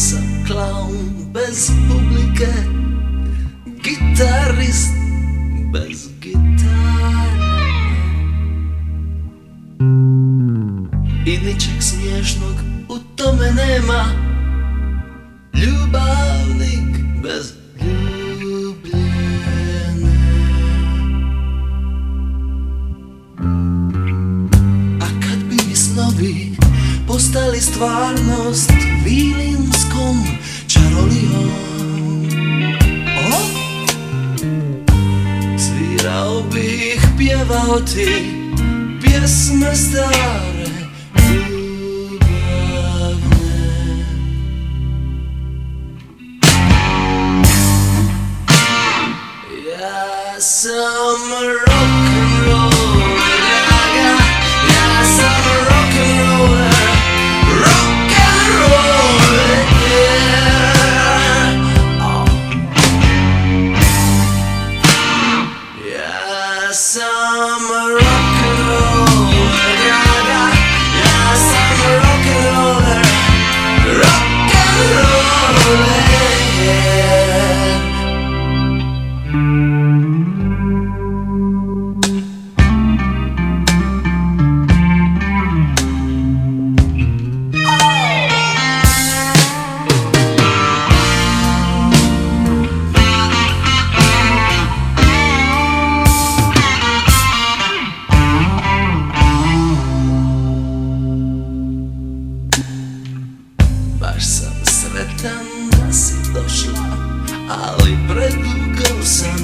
sam klaun bez publike Gitarist bez gitare. I ničeg smiješnog u tome nema. Ljubavnik bez ljubljene. A kad bi snovi postali stvarnost čarolijom O! Zbierałbych, piewał ty Piesmy stare, Ja sam rock'n'roll I'm a rock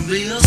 sonríos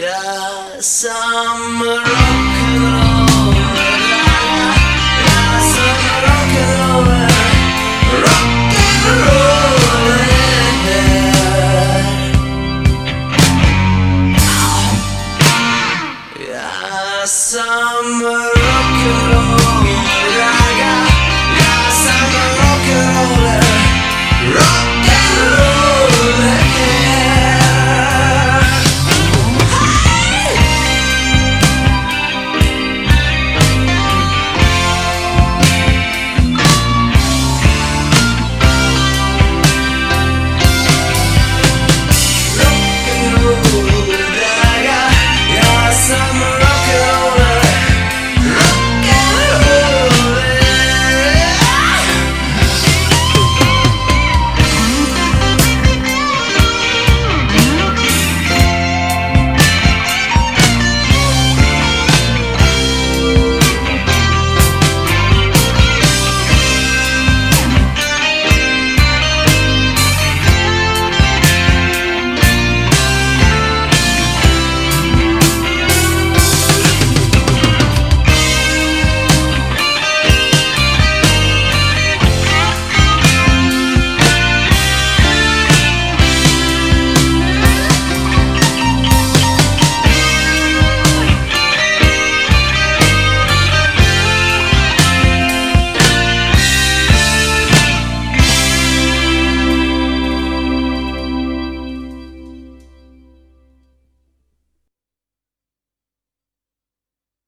Yeah, some rock and roll. Yeah, yeah some rock and roll. Rock and roll. Yeah, yeah some rock and roll.